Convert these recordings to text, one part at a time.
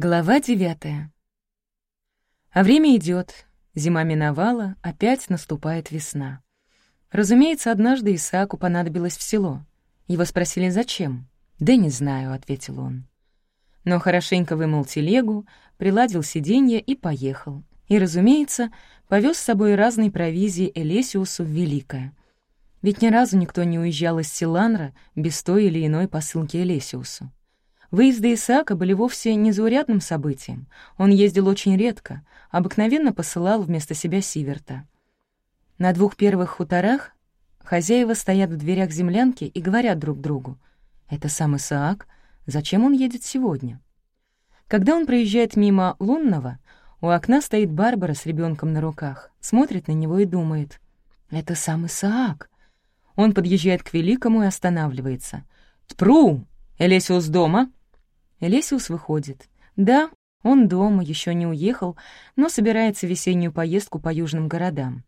Глава девятая. А время идет, зима миновала, опять наступает весна. Разумеется, однажды Исааку понадобилось в село. Его спросили, зачем? «Да не знаю», — ответил он. Но хорошенько вымыл телегу, приладил сиденье и поехал. И, разумеется, повез с собой разные провизии Элесиусу в Великое. Ведь ни разу никто не уезжал из Силанра без той или иной посылки Элесиусу. Выезды Исаака были вовсе не заурядным событием. Он ездил очень редко, обыкновенно посылал вместо себя Сиверта. На двух первых хуторах хозяева стоят в дверях землянки и говорят друг другу, «Это сам Исаак, зачем он едет сегодня?» Когда он проезжает мимо Лунного, у окна стоит Барбара с ребенком на руках, смотрит на него и думает, «Это сам Исаак». Он подъезжает к Великому и останавливается. «Тпру! Элесиус дома?» Элесиус выходит. Да, он дома, еще не уехал, но собирается весеннюю поездку по южным городам.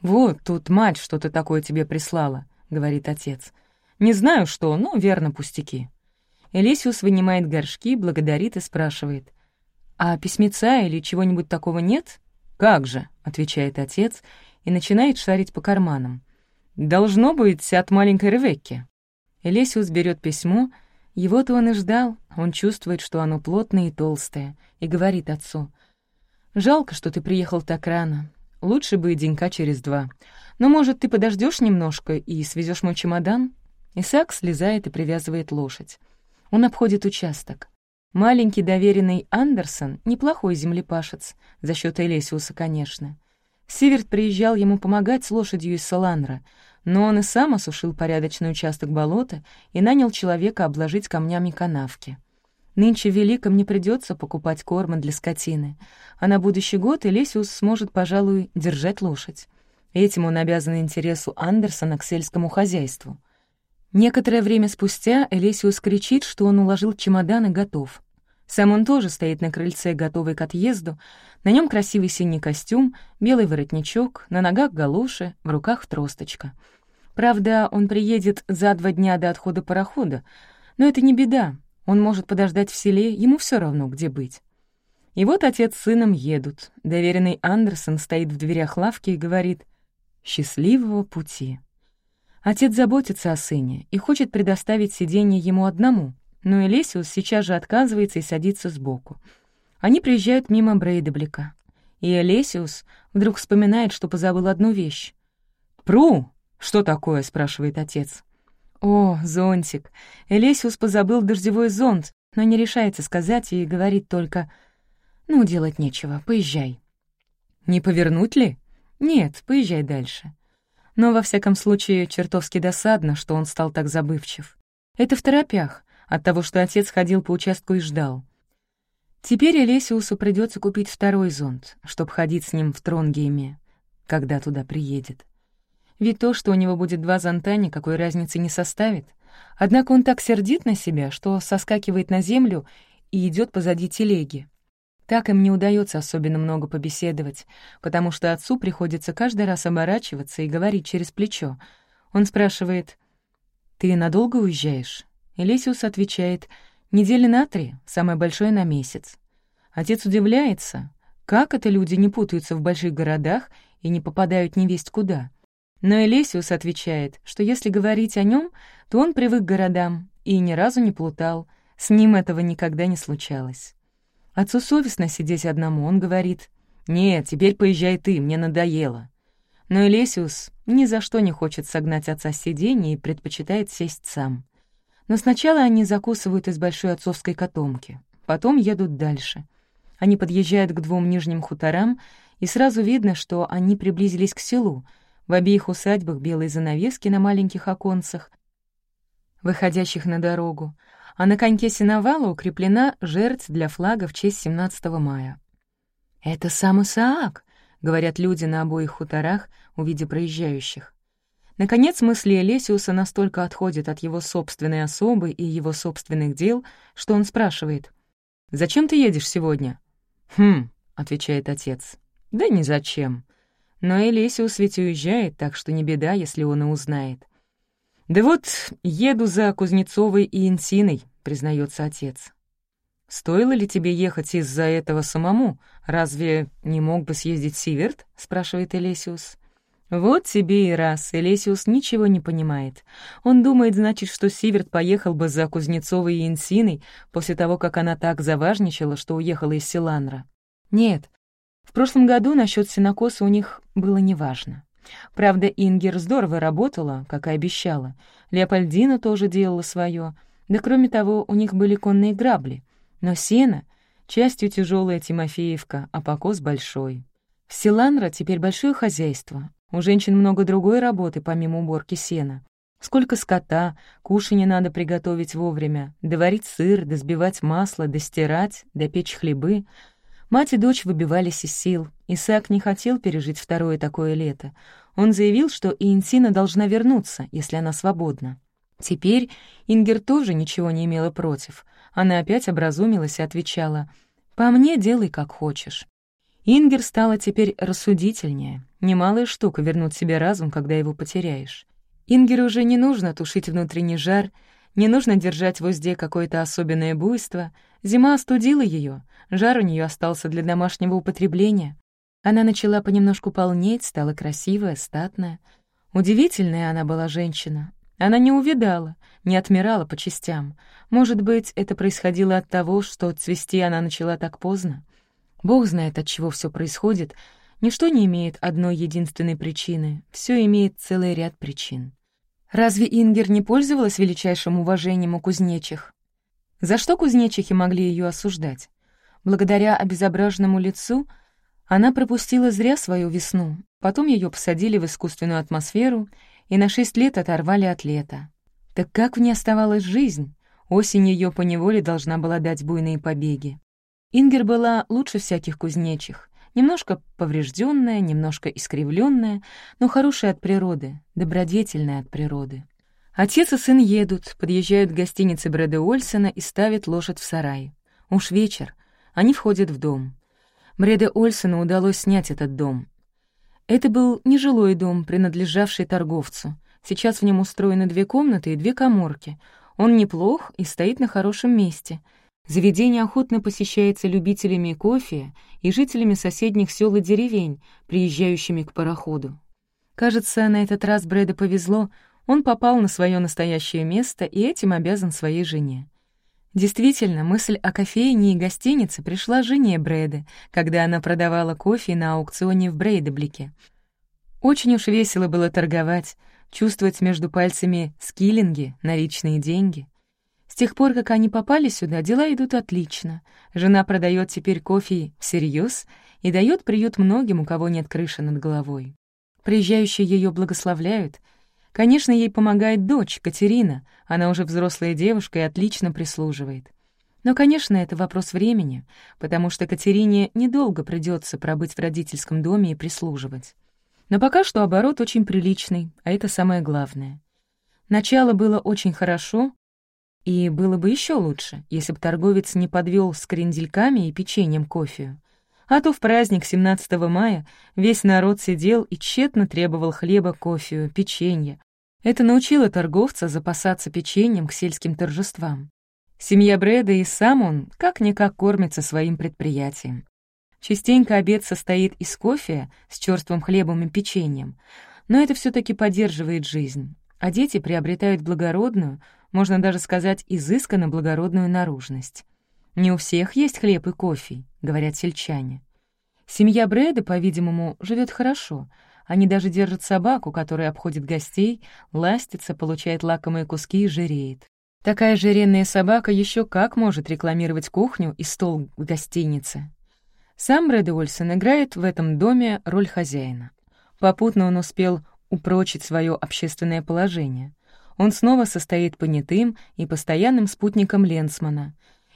«Вот, тут мать что-то такое тебе прислала», — говорит отец. «Не знаю что, но верно пустяки». Элесиус вынимает горшки, благодарит и спрашивает. «А письмеца или чего-нибудь такого нет?» «Как же», — отвечает отец и начинает шарить по карманам. «Должно быть от маленькой Ревекки». Элесиус берет письмо — его-то он и ждал, он чувствует, что оно плотное и толстое, и говорит отцу. «Жалко, что ты приехал так рано. Лучше бы и денька через два. Но, может, ты подождешь немножко и свезешь мой чемодан?» Исаак слезает и привязывает лошадь. Он обходит участок. Маленький доверенный Андерсон — неплохой землепашец, за счет Элесиуса, конечно. Сиверт приезжал ему помогать с лошадью из Саланра, но он и сам осушил порядочный участок болота и нанял человека обложить камнями канавки. Нынче Великом не придется покупать корма для скотины, а на будущий год Элесиус сможет, пожалуй, держать лошадь. Этим он обязан интересу Андерсона к сельскому хозяйству. Некоторое время спустя Элесиус кричит, что он уложил чемодан и готов. Сам он тоже стоит на крыльце, готовый к отъезду. На нем красивый синий костюм, белый воротничок, на ногах галоши, в руках тросточка — Правда, он приедет за два дня до отхода парохода, но это не беда, он может подождать в селе, ему все равно, где быть. И вот отец с сыном едут. Доверенный Андерсон стоит в дверях лавки и говорит «Счастливого пути». Отец заботится о сыне и хочет предоставить сиденье ему одному, но Элесиус сейчас же отказывается и садится сбоку. Они приезжают мимо Брейдеблика. И Элесиус вдруг вспоминает, что позабыл одну вещь. «Пру!» «Что такое?» — спрашивает отец. «О, зонтик. Элесиус позабыл дождевой зонт, но не решается сказать и говорит только «Ну, делать нечего, поезжай». «Не повернуть ли?» «Нет, поезжай дальше». Но, во всяком случае, чертовски досадно, что он стал так забывчив. Это в торопях, от того, что отец ходил по участку и ждал. Теперь Элесиусу придется купить второй зонт, чтобы ходить с ним в Тронгейме, когда туда приедет. Ведь то, что у него будет два зонта, никакой разницы не составит. Однако он так сердит на себя, что соскакивает на землю и идет позади телеги. Так им не удается особенно много побеседовать, потому что отцу приходится каждый раз оборачиваться и говорить через плечо. Он спрашивает, «Ты надолго уезжаешь?» Элисиус отвечает, «Недели на три, самое большое на месяц». Отец удивляется, как это люди не путаются в больших городах и не попадают невесть куда. Но Элесиус отвечает, что если говорить о нем, то он привык к городам и ни разу не плутал, с ним этого никогда не случалось. Отцу совестно сидеть одному, он говорит, «Нет, теперь поезжай ты, мне надоело». Но Элесиус ни за что не хочет согнать отца с сиденья и предпочитает сесть сам. Но сначала они закусывают из большой отцовской котомки, потом едут дальше. Они подъезжают к двум нижним хуторам, и сразу видно, что они приблизились к селу — в обеих усадьбах белые занавески на маленьких оконцах, выходящих на дорогу, а на коньке сеновала укреплена жертв для флага в честь 17 мая. «Это сам Исаак», — говорят люди на обоих хуторах, увидя проезжающих. Наконец, мысли Элесиуса настолько отходят от его собственной особы и его собственных дел, что он спрашивает, «Зачем ты едешь сегодня?» «Хм», — отвечает отец, «да ни зачем. Но Элисиус ведь уезжает, так что не беда, если он и узнает. «Да вот, еду за Кузнецовой и Инсиной», — признается отец. «Стоило ли тебе ехать из-за этого самому? Разве не мог бы съездить Сиверт?» — спрашивает Элесиус. Вот тебе и раз, Элесиус ничего не понимает. Он думает, значит, что Сиверт поехал бы за Кузнецовой и Инсиной после того, как она так заважничала, что уехала из Силанра. Нет, прошлом году насчет сенокоса у них было неважно. Правда, Ингер здорово работала, как и обещала. Леопольдина тоже делала свое. Да кроме того, у них были конные грабли. Но сено — частью тяжелая Тимофеевка, а покос большой. В Силанра теперь большое хозяйство, у женщин много другой работы, помимо уборки сена. Сколько скота, кушанье надо приготовить вовремя, доварить сыр, досбивать масло, достирать, допечь хлебы. Мать и дочь выбивались из сил. Исаак не хотел пережить второе такое лето. Он заявил, что и Инсина должна вернуться, если она свободна. Теперь Ингер тоже ничего не имела против. Она опять образумилась и отвечала, «По мне делай, как хочешь». Ингер стала теперь рассудительнее. Немалая штука вернуть себе разум, когда его потеряешь. Ингеру уже не нужно тушить внутренний жар, не нужно держать в узде какое-то особенное буйство. Зима остудила ее, жар у нее остался для домашнего употребления. Она начала понемножку полнеть, стала красивая, статная. Удивительная она была женщина. Она не увидала, не отмирала по частям. Может быть, это происходило от того, что цвести она начала так поздно. Бог знает, от чего все происходит. Ничто не имеет одной единственной причины, все имеет целый ряд причин. Разве Ингер не пользовалась величайшим уважением у кузнечих? За что кузнечихи могли ее осуждать? Благодаря обезображенному лицу она пропустила зря свою весну, потом ее посадили в искусственную атмосферу и на шесть лет оторвали от лета. Так как в ней оставалась жизнь? Осень ее поневоле должна была дать буйные побеги. Ингер была лучше всяких кузнечих, немножко поврежденная, немножко искривленная, но хорошая от природы, добродетельная от природы. Отец и сын едут, подъезжают к гостинице Брэда Ольсона и ставят лошадь в сарай. Уж вечер. Они входят в дом. Брэда Ольсону удалось снять этот дом. Это был нежилой дом, принадлежавший торговцу. Сейчас в нем устроены две комнаты и две коморки. Он неплох и стоит на хорошем месте — Заведение охотно посещается любителями кофе и жителями соседних сел и деревень, приезжающими к пароходу. Кажется, на этот раз Брэда повезло, он попал на свое настоящее место и этим обязан своей жене. Действительно, мысль о кофейне и гостинице пришла жене Брэда, когда она продавала кофе на аукционе в Брейдеблике. Очень уж весело было торговать, чувствовать между пальцами скиллинги, наличные деньги — с тех пор, как они попали сюда, дела идут отлично. Жена продает теперь кофе всерьез и дает приют многим, у кого нет крыши над головой. Приезжающие ее благословляют. Конечно, ей помогает дочь, Катерина. Она уже взрослая девушка и отлично прислуживает. Но, конечно, это вопрос времени, потому что Катерине недолго придется пробыть в родительском доме и прислуживать. Но пока что оборот очень приличный, а это самое главное. Начало было очень хорошо, и было бы еще лучше, если бы торговец не подвел с крендельками и печеньем кофе. А то в праздник 17 мая весь народ сидел и тщетно требовал хлеба, кофе, печенья. Это научило торговца запасаться печеньем к сельским торжествам. Семья Брэда и сам он как-никак кормится своим предприятием. Частенько обед состоит из кофе с черствым хлебом и печеньем, но это все таки поддерживает жизнь, а дети приобретают благородную, можно даже сказать, изысканно благородную наружность. «Не у всех есть хлеб и кофе», — говорят сельчане. Семья Брэда, по-видимому, живет хорошо. Они даже держат собаку, которая обходит гостей, ластится, получает лакомые куски и жиреет. Такая жиренная собака еще как может рекламировать кухню и стол в гостинице. Сам Брэд Уольсон играет в этом доме роль хозяина. Попутно он успел упрочить свое общественное положение — он снова состоит понятым и постоянным спутником Ленсмана,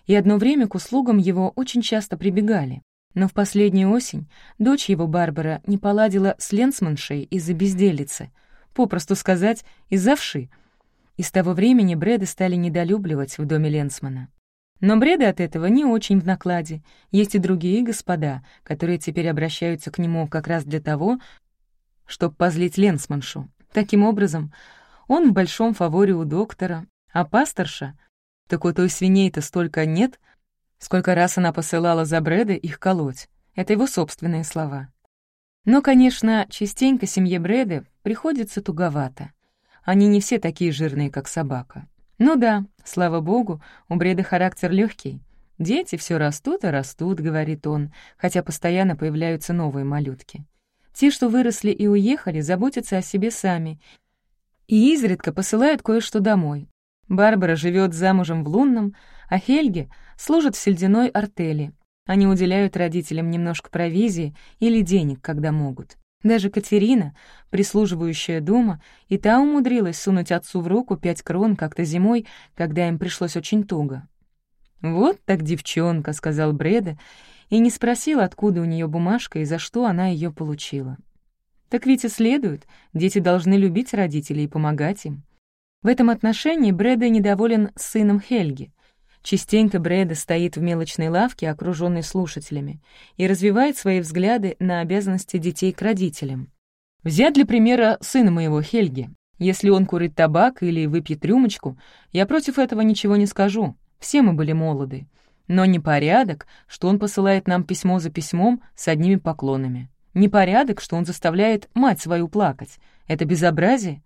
и одно время к услугам его очень часто прибегали. Но в последнюю осень дочь его, Барбара, не поладила с Ленсманшей из-за безделицы, попросту сказать, из-за вши. И с того времени Брэды стали недолюбливать в доме Ленсмана. Но Бреды от этого не очень в накладе. Есть и другие господа, которые теперь обращаются к нему как раз для того, чтобы позлить Ленсманшу. Таким образом, он в большом фаворе у доктора, а пасторша, так у той свиней-то столько нет, Сколько раз она посылала за Брэда их колоть. Это его собственные слова. Но, конечно, частенько семье Брэда приходится туговато. Они не все такие жирные, как собака. Ну да, слава богу, у Бреда характер легкий. «Дети все растут и растут», — говорит он, хотя постоянно появляются новые малютки. Те, что выросли и уехали, заботятся о себе сами и изредка посылают кое-что домой. Барбара живет замужем в Лунном, а Хельге служит в сельдяной артели. Они уделяют родителям немножко провизии или денег, когда могут. Даже Катерина, прислуживающая дома, и та умудрилась сунуть отцу в руку пять крон как-то зимой, когда им пришлось очень туго. «Вот так девчонка», — сказал Бреда, и не спросил, откуда у нее бумажка и за что она ее получила. Так ведь и следует, дети должны любить родителей и помогать им. В этом отношении Брэда недоволен сыном Хельги. Частенько Брэда стоит в мелочной лавке, окружённой слушателями, и развивает свои взгляды на обязанности детей к родителям. Взять для примера сына моего Хельги. Если он курит табак или выпьет рюмочку, я против этого ничего не скажу. Все мы были молоды. Но непорядок, что он посылает нам письмо за письмом с одними поклонами. Непорядок, что он заставляет мать свою плакать. Это безобразие.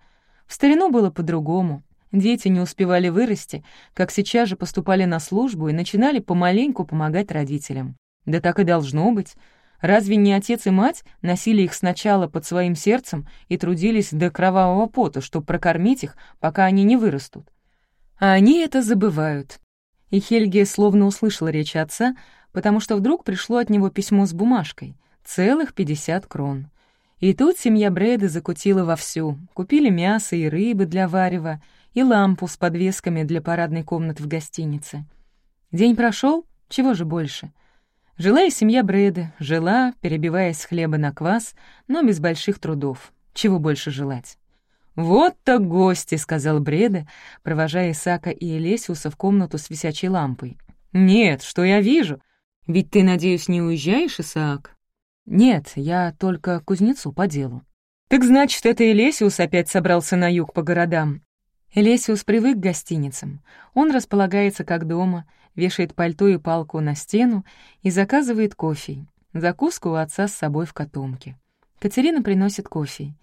В старину было по-другому. Дети не успевали вырасти, как сейчас же поступали на службу и начинали помаленьку помогать родителям. Да так и должно быть. Разве не отец и мать носили их сначала под своим сердцем и трудились до кровавого пота, чтобы прокормить их, пока они не вырастут? А они это забывают. И Хельге словно услышала речь отца, потому что вдруг пришло от него письмо с бумажкой. Целых пятьдесят крон. И тут семья Брэда закутила вовсю. Купили мясо и рыбы для варева, и лампу с подвесками для парадной комнаты в гостинице. День прошел, чего же больше? Жила и семья Брэда, жила, перебиваясь хлеба на квас, но без больших трудов. Чего больше желать? «Вот так гости», — сказал Бреда, провожая Исака и Элесиуса в комнату с висячей лампой. «Нет, что я вижу? Ведь ты, надеюсь, не уезжаешь, Исаак?» «Нет, я только кузнецу по делу». «Так значит, это Элесиус опять собрался на юг по городам?» Элесиус привык к гостиницам. Он располагается как дома, вешает пальто и палку на стену и заказывает кофе. Закуску у отца с собой в котомке. Катерина приносит кофе.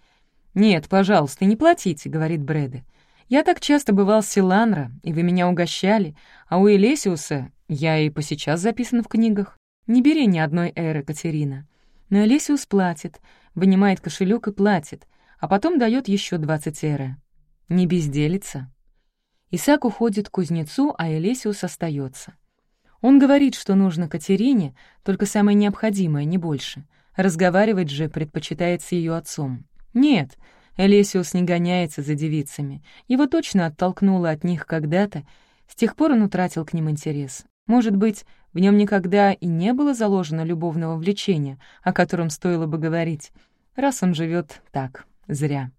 «Нет, пожалуйста, не платите», — говорит Брэда. «Я так часто бывал с Силанра, и вы меня угощали, а у Элесиуса я и по сейчас записан в книгах. Не бери ни одной эры, Катерина». Но Элесиус платит, вынимает кошелек и платит, а потом дает еще двадцать эры. Не безделится. Исаак уходит к кузнецу, а Элесиус остается. Он говорит, что нужно Катерине, только самое необходимое, не больше. Разговаривать же предпочитает с ее отцом. Нет, Элесиус не гоняется за девицами. Его точно оттолкнуло от них когда-то. С тех пор он утратил к ним интерес. Может быть, в нем никогда и не было заложено любовного влечения, о котором стоило бы говорить, раз он живет так, зря.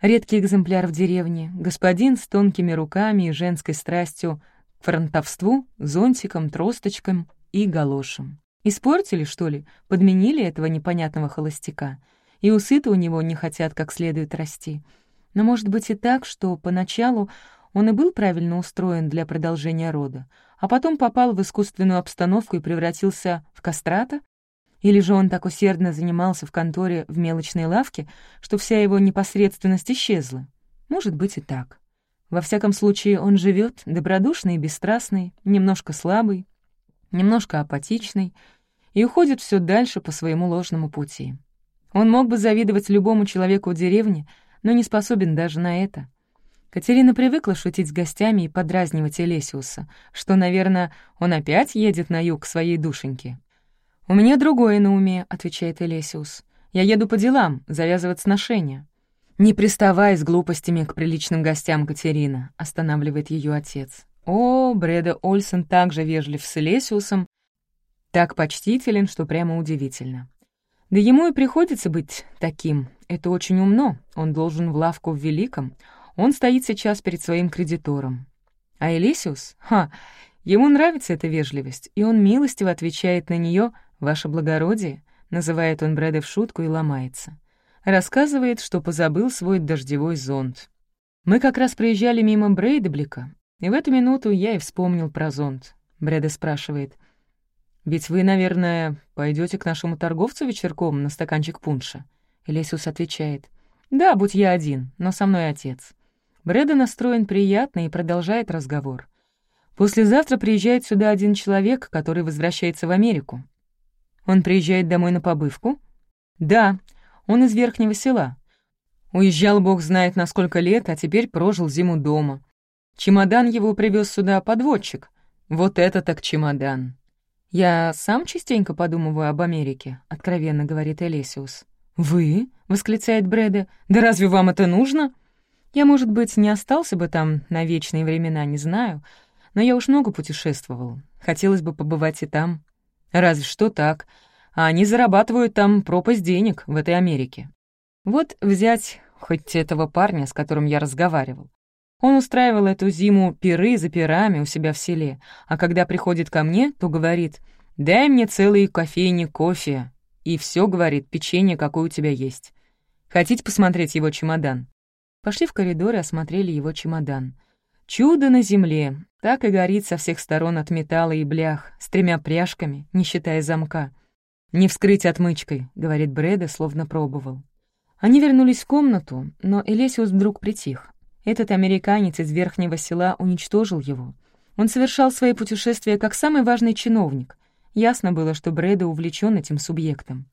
Редкий экземпляр в деревне, господин с тонкими руками и женской страстью к фронтовству, зонтиком, тросточком и галошем. Испортили, что ли, подменили этого непонятного холостяка — и усы-то у него не хотят как следует расти. Но может быть и так, что поначалу он и был правильно устроен для продолжения рода, а потом попал в искусственную обстановку и превратился в кастрата? Или же он так усердно занимался в конторе в мелочной лавке, что вся его непосредственность исчезла? Может быть и так. Во всяком случае, он живет добродушный и бесстрастный, немножко слабый, немножко апатичный и уходит все дальше по своему ложному пути. Он мог бы завидовать любому человеку в деревне, но не способен даже на это. Катерина привыкла шутить с гостями и подразнивать Элесиуса, что, наверное, он опять едет на юг к своей душеньке. «У меня другое на уме», — отвечает Элесиус. «Я еду по делам, завязывать сношения». «Не приставай с глупостями к приличным гостям, Катерина», — останавливает ее отец. О, Бреда Ольсен также вежлив с Элесиусом, так почтителен, что прямо удивительно. Да ему и приходится быть таким. Это очень умно. Он должен в лавку в Великом. Он стоит сейчас перед своим кредитором. А Элисиус? Ха! Ему нравится эта вежливость, и он милостиво отвечает на нее «Ваше благородие», называет он Брэда в шутку и ломается. Рассказывает, что позабыл свой дождевой зонт. Мы как раз проезжали мимо Брейдеблика, и в эту минуту я и вспомнил про зонт. Брэда спрашивает — «Ведь вы, наверное, пойдете к нашему торговцу вечерком на стаканчик пунша?» Элесиус отвечает. «Да, будь я один, но со мной отец». Брэда настроен приятно и продолжает разговор. «Послезавтра приезжает сюда один человек, который возвращается в Америку. Он приезжает домой на побывку?» «Да, он из верхнего села. Уезжал бог знает на сколько лет, а теперь прожил зиму дома. Чемодан его привез сюда подводчик. Вот это так чемодан!» «Я сам частенько подумываю об Америке», — откровенно говорит Элесиус. «Вы?» — восклицает Брэда. «Да разве вам это нужно?» «Я, может быть, не остался бы там на вечные времена, не знаю, но я уж много путешествовал. Хотелось бы побывать и там. Разве что так. А они зарабатывают там пропасть денег в этой Америке. Вот взять хоть этого парня, с которым я разговаривал. Он устраивал эту зиму пиры за пирами у себя в селе, а когда приходит ко мне, то говорит «дай мне целые кофейни кофе». И все говорит, печенье, какое у тебя есть. Хотите посмотреть его чемодан? Пошли в коридор и осмотрели его чемодан. Чудо на земле, так и горит со всех сторон от металла и блях, с тремя пряжками, не считая замка. «Не вскрыть отмычкой», — говорит Брэда, словно пробовал. Они вернулись в комнату, но Элесиус вдруг притих. Этот американец из верхнего села уничтожил его. Он совершал свои путешествия как самый важный чиновник. Ясно было, что Брэда увлечен этим субъектом.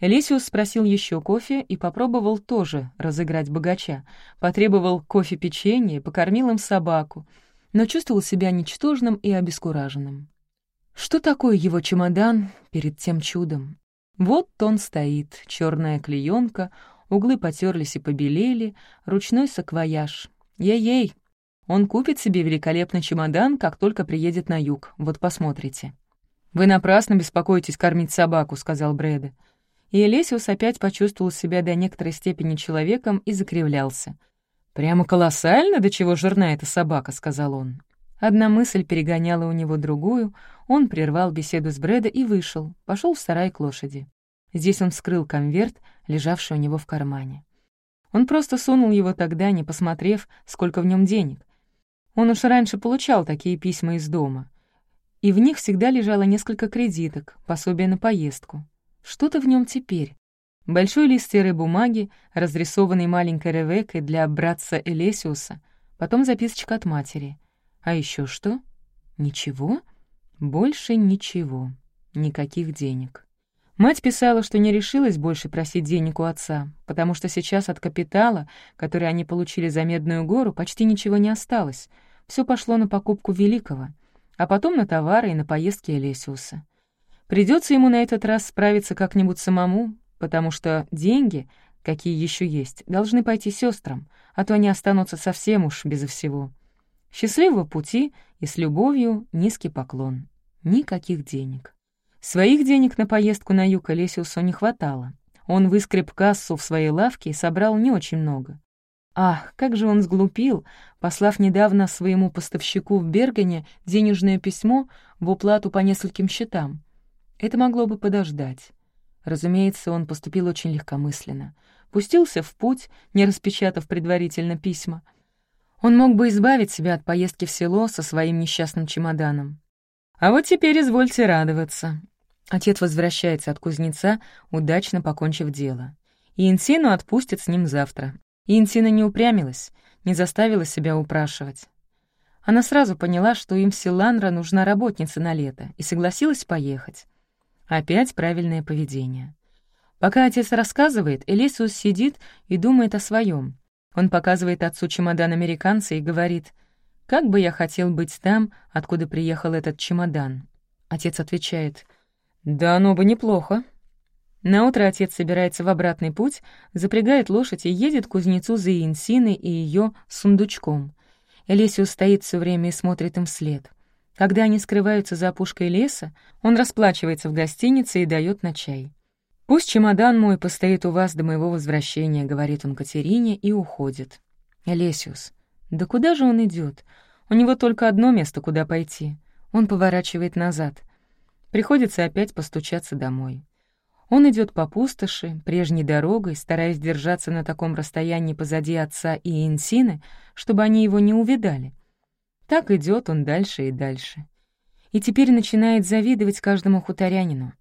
Элисиус спросил еще кофе и попробовал тоже разыграть богача. Потребовал кофе-печенье, покормил им собаку, но чувствовал себя ничтожным и обескураженным. Что такое его чемодан перед тем чудом? Вот он стоит, черная клеенка, углы потерлись и побелели, ручной саквояж. Ей-ей, он купит себе великолепный чемодан, как только приедет на юг, вот посмотрите. «Вы напрасно беспокоитесь кормить собаку», — сказал Брэда. И Элесиус опять почувствовал себя до некоторой степени человеком и закривлялся. «Прямо колоссально, до чего жирна эта собака», — сказал он. Одна мысль перегоняла у него другую, он прервал беседу с Брэда и вышел, пошел в сарай к лошади. Здесь он вскрыл конверт, лежавший у него в кармане. Он просто сунул его тогда, не посмотрев, сколько в нем денег. Он уж раньше получал такие письма из дома. И в них всегда лежало несколько кредиток, пособие на поездку. Что-то в нем теперь. Большой лист серой бумаги, разрисованный маленькой Ревекой для братца Элесиуса, потом записочка от матери. А еще что? Ничего? Больше ничего. Никаких денег. Мать писала, что не решилась больше просить денег у отца, потому что сейчас от капитала, который они получили за Медную гору, почти ничего не осталось. Все пошло на покупку великого, а потом на товары и на поездки Элесиуса. Придется ему на этот раз справиться как-нибудь самому, потому что деньги, какие еще есть, должны пойти сестрам, а то они останутся совсем уж безо всего. Счастливого пути и с любовью низкий поклон. Никаких денег. Своих денег на поездку на юг Олесиусу не хватало. Он выскреб кассу в своей лавке и собрал не очень много. Ах, как же он сглупил, послав недавно своему поставщику в Бергене денежное письмо в уплату по нескольким счетам. Это могло бы подождать. Разумеется, он поступил очень легкомысленно. Пустился в путь, не распечатав предварительно письма. Он мог бы избавить себя от поездки в село со своим несчастным чемоданом. А вот теперь извольте радоваться. Отец возвращается от кузнеца, удачно покончив дело. И Инсину отпустят с ним завтра. И Инсина не упрямилась, не заставила себя упрашивать. Она сразу поняла, что им в Силанра нужна работница на лето, и согласилась поехать. Опять правильное поведение. Пока отец рассказывает, Элисиус сидит и думает о своем. Он показывает отцу чемодан американца и говорит, «Как бы я хотел быть там, откуда приехал этот чемодан?» Отец отвечает, «Да оно бы неплохо». Наутро отец собирается в обратный путь, запрягает лошадь и едет к кузнецу за Инсиной и ее сундучком. Элисиус стоит все время и смотрит им вслед. Когда они скрываются за опушкой леса, он расплачивается в гостинице и дает на чай. «Пусть чемодан мой постоит у вас до моего возвращения», — говорит он Катерине и уходит. «Элесиус, да куда же он идет? У него только одно место, куда пойти. Он поворачивает назад. Приходится опять постучаться домой. Он идет по пустоши, прежней дорогой, стараясь держаться на таком расстоянии позади отца и Инсины, чтобы они его не увидали — так идет он дальше и дальше. и теперь начинает завидовать каждому хуторянину.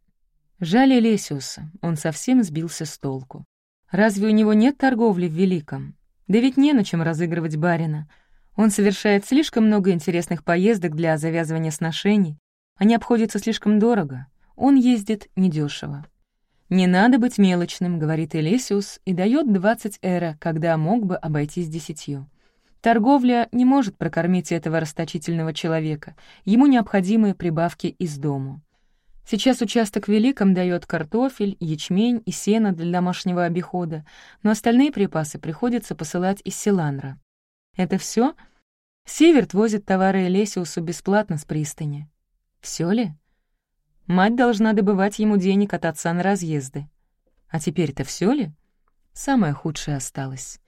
Жаль Элесиуса, он совсем сбился с толку. Разве у него нет торговли в Великом? Да ведь не на чем разыгрывать барина. Он совершает слишком много интересных поездок для завязывания сношений. Они обходятся слишком дорого. Он ездит недешево. «Не надо быть мелочным», — говорит Элесиус, и дает 20 эра, когда мог бы обойтись десятью. Торговля не может прокормить этого расточительного человека, ему необходимы прибавки из дому. Сейчас участок Великом дает картофель, ячмень и сено для домашнего обихода, но остальные припасы приходится посылать из Силанра. Это все? Северт возит товары Элесиусу бесплатно с пристани. Все ли? Мать должна добывать ему денег от отца на разъезды. А теперь-то все ли? Самое худшее осталось.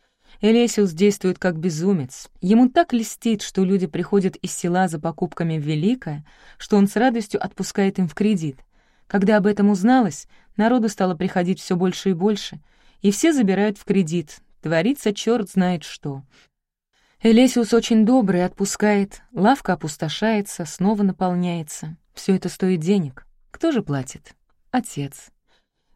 Элесиус действует как безумец. Ему так льстит, что люди приходят из села за покупками в Великое, что он с радостью отпускает им в кредит. Когда об этом узналось, народу стало приходить все больше и больше, и все забирают в кредит. Творится черт знает что. Элесиус очень добрый, отпускает, лавка опустошается, снова наполняется. Все это стоит денег. Кто же платит? Отец.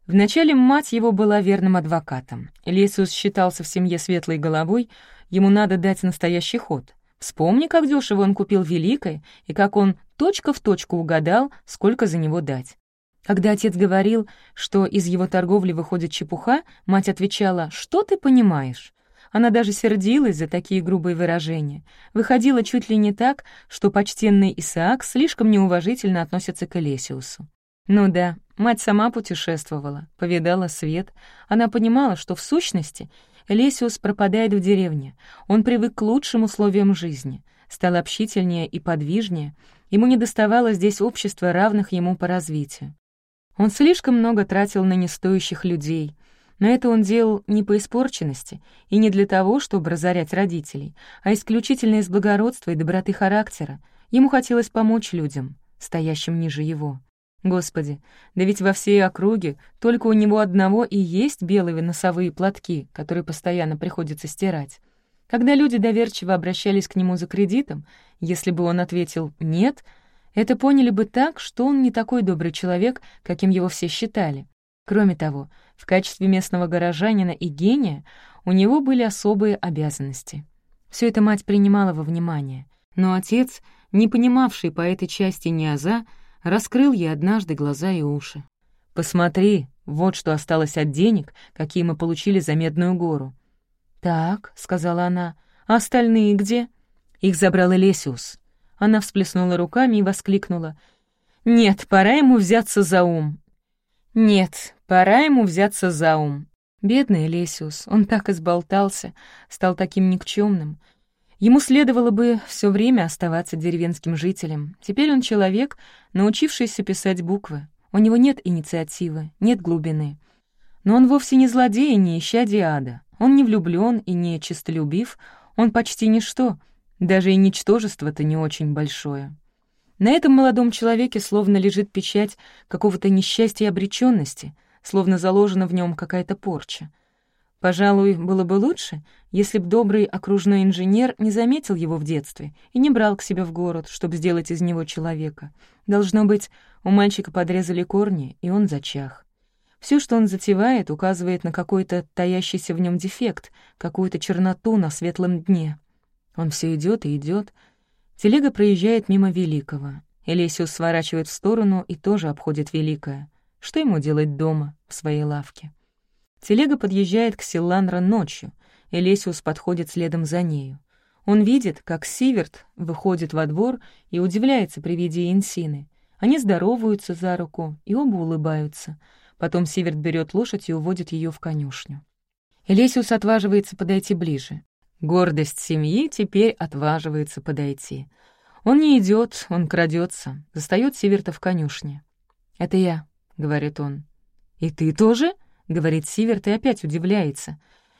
Вначале мать его была верным адвокатом. Лесиус считался в семье светлой головой, ему надо дать настоящий ход. Вспомни, как дешево он купил Великое, и как он точка в точку угадал, сколько за него дать. Когда отец говорил, что из его торговли выходит чепуха, мать отвечала «Что ты понимаешь?». Она даже сердилась за такие грубые выражения. Выходило чуть ли не так, что почтенный Исаак слишком неуважительно относится к Элесиусу. Ну да, мать сама путешествовала, повидала свет. Она понимала, что в сущности Лесиус пропадает в деревне. Он привык к лучшим условиям жизни, стал общительнее и подвижнее. Ему не доставало здесь общества, равных ему по развитию. Он слишком много тратил на нестоящих людей, но это он делал не по испорченности и не для того, чтобы разорять родителей, а исключительно из благородства и доброты характера. Ему хотелось помочь людям, стоящим ниже его. Господи, да ведь во всей округе только у него одного и есть белые носовые платки, которые постоянно приходится стирать. Когда люди доверчиво обращались к нему за кредитом, если бы он ответил «нет», это поняли бы так, что он не такой добрый человек, каким его все считали. Кроме того, в качестве местного горожанина и гения у него были особые обязанности. Все это мать принимала во внимание, но отец, не понимавший по этой части ни аза, раскрыл ей однажды глаза и уши. «Посмотри, вот что осталось от денег, какие мы получили за Медную гору». «Так», — сказала она, — «а остальные где?» Их забрал Элесиус. Она всплеснула руками и воскликнула. «Нет, пора ему взяться за ум». «Нет, пора ему взяться за ум». Бедный Элесиус, он так изболтался, стал таким никчемным. Ему следовало бы все время оставаться деревенским жителем. Теперь он человек, научившийся писать буквы. У него нет инициативы, нет глубины. Но он вовсе не злодей и не ища диада. Он не влюблен и не честолюбив, он почти ничто, даже и ничтожество-то не очень большое. На этом молодом человеке словно лежит печать какого-то несчастья и обреченности, словно заложена в нем какая-то порча. Пожалуй, было бы лучше, если б добрый окружной инженер не заметил его в детстве и не брал к себе в город, чтобы сделать из него человека. Должно быть, у мальчика подрезали корни, и он зачах. Все, что он затевает, указывает на какой-то таящийся в нем дефект, какую-то черноту на светлом дне. Он все идет и идет. Телега проезжает мимо Великого. Элесиус сворачивает в сторону и тоже обходит Великое. Что ему делать дома, в своей лавке? Телега подъезжает к Силанра ночью, и Лесиус подходит следом за нею. Он видит, как Сиверт выходит во двор и удивляется при виде Инсины. Они здороваются за руку и оба улыбаются. Потом Сиверт берет лошадь и уводит ее в конюшню. Элесиус отваживается подойти ближе. Гордость семьи теперь отваживается подойти. Он не идет, он крадется, застает Сиверта в конюшне. «Это я», — говорит он. «И ты тоже?» — говорит Сиверт и опять удивляется.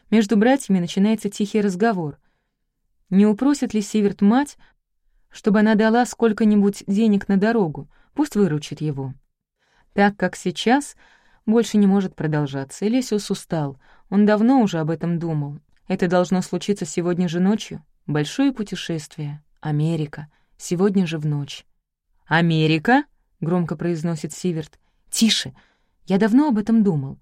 Между братьями начинается тихий разговор. Не упросит ли Сиверт мать, чтобы она дала сколько-нибудь денег на дорогу, пусть выручит его. Так как сейчас больше не может продолжаться. Элесиус устал, он давно уже об этом думал. Это должно случиться сегодня же ночью. Большое путешествие, Америка, сегодня же в ночь. «Америка?» — громко произносит Сиверт. «Тише! Я давно об этом думал.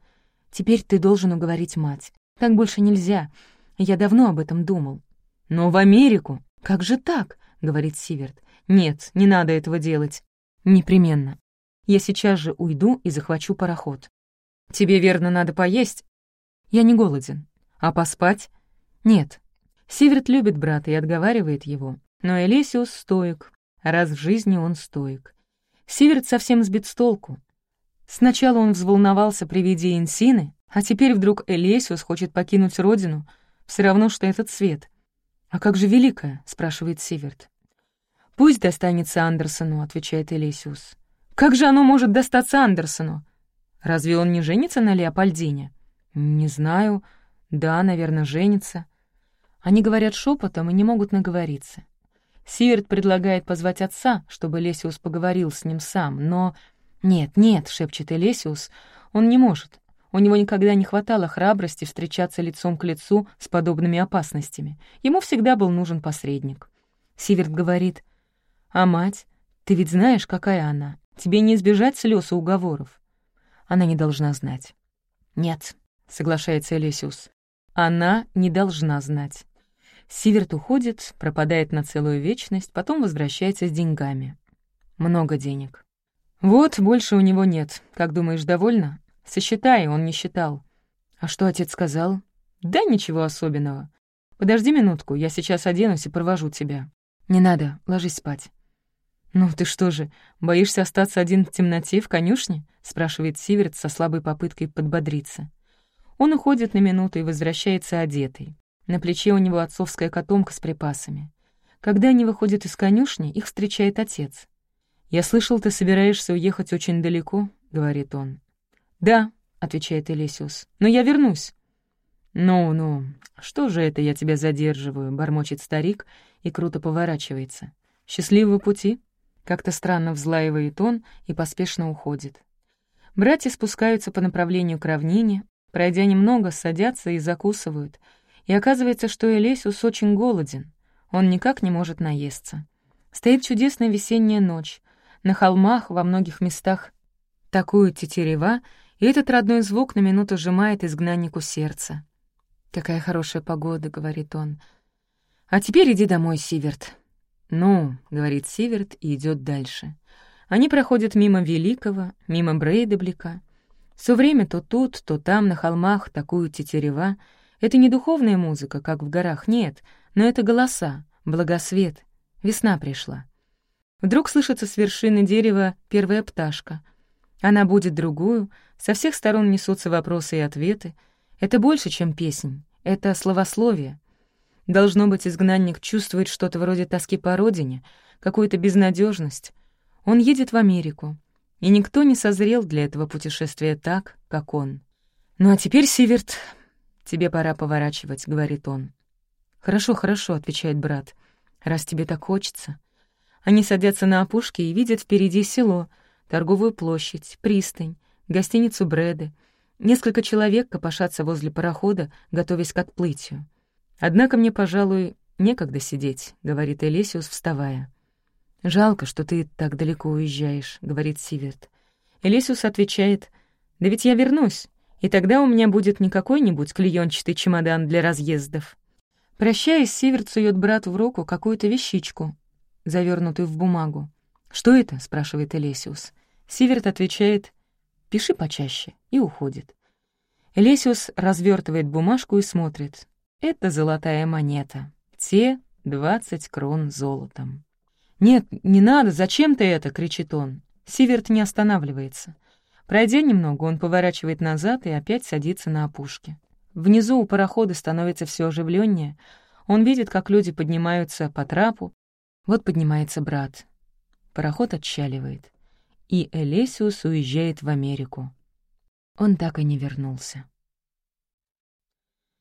Теперь ты должен уговорить мать. Так больше нельзя. Я давно об этом думал». «Но в Америку? Как же так?» — говорит Сиверт. «Нет, не надо этого делать. Непременно. Я сейчас же уйду и захвачу пароход. Тебе, верно, надо поесть? Я не голоден. А поспать? Нет. Сиверт любит брата и отговаривает его. Но Элесиус стоек. Раз в жизни он стоек. Сиверт совсем сбит с толку. Сначала он взволновался при виде Инсины, а теперь вдруг Элесиус хочет покинуть родину. Все равно, что этот свет. «А как же Великая?» — спрашивает Сиверт. «Пусть достанется Андерсону», — отвечает Элесиус. «Как же оно может достаться Андерсону? Разве он не женится на Леопольдине?» «Не знаю. Да, наверное, женится». Они говорят шепотом и не могут наговориться. Сиверт предлагает позвать отца, чтобы Лесиус поговорил с ним сам, но... «Нет, нет», — шепчет Элесиус, — «он не может. У него никогда не хватало храбрости встречаться лицом к лицу с подобными опасностями. Ему всегда был нужен посредник». Сиверт говорит, а мать? Ты ведь знаешь, какая она. Тебе не избежать слез и уговоров. Она не должна знать. Нет, соглашается Элесиус. Она не должна знать. Сиверт уходит, пропадает на целую вечность, потом возвращается с деньгами. Много денег. Вот, больше у него нет. Как думаешь, довольно? Сосчитай, он не считал. А что отец сказал? Да ничего особенного. Подожди минутку, я сейчас оденусь и провожу тебя. Не надо, ложись спать. «Ну ты что же, боишься остаться один в темноте в конюшне?» — спрашивает Сиверт со слабой попыткой подбодриться. Он уходит на минуту и возвращается одетый. На плече у него отцовская котомка с припасами. Когда они выходят из конюшни, их встречает отец. «Я слышал, ты собираешься уехать очень далеко», — говорит он. «Да», — отвечает Элисиус, — «но я вернусь». «Ну-ну, что же это я тебя задерживаю?» — бормочет старик и круто поворачивается. «Счастливого пути!» Как-то странно взлаивает он и поспешно уходит. Братья спускаются по направлению к равнине, пройдя немного, садятся и закусывают. И оказывается, что Элесиус очень голоден. Он никак не может наесться. Стоит чудесная весенняя ночь. На холмах во многих местах такую тетерева, и этот родной звук на минуту сжимает изгнаннику сердце. «Какая хорошая погода», — говорит он. «А теперь иди домой, Сиверт. «Ну», — говорит Сиверт и идет дальше. Они проходят мимо Великого, мимо Брейдеблика. Все время то тут, то там, на холмах, такую тетерева. Это не духовная музыка, как в горах, нет, но это голоса, благосвет. Весна пришла. Вдруг слышится с вершины дерева первая пташка. Она будет другую, со всех сторон несутся вопросы и ответы. Это больше, чем песнь, это словословие. Должно быть, изгнанник чувствует что-то вроде тоски по родине, какую-то безнадежность. Он едет в Америку, и никто не созрел для этого путешествия так, как он. «Ну а теперь, Сиверт, тебе пора поворачивать», — говорит он. «Хорошо, хорошо», — отвечает брат, — «раз тебе так хочется». Они садятся на опушке и видят впереди село, торговую площадь, пристань, гостиницу Брэды. Несколько человек копошатся возле парохода, готовясь к отплытию. «Однако мне, пожалуй, некогда сидеть», — говорит Элесиус, вставая. «Жалко, что ты так далеко уезжаешь», — говорит Сиверт. Элесиус отвечает, «Да ведь я вернусь, и тогда у меня будет не какой-нибудь клеёнчатый чемодан для разъездов». Прощаясь, Сиверт сует брату в руку какую-то вещичку, завернутую в бумагу. «Что это?» — спрашивает Элесиус. Сиверт отвечает, «Пиши почаще», и уходит. Элесиус развертывает бумажку и смотрит. Это золотая монета. Те двадцать крон золотом. «Нет, не надо, зачем ты это?» — кричит он. Сиверт не останавливается. Пройдя немного, он поворачивает назад и опять садится на опушке. Внизу у парохода становится все оживленнее. Он видит, как люди поднимаются по трапу. Вот поднимается брат. Пароход отчаливает. И Элесиус уезжает в Америку. Он так и не вернулся.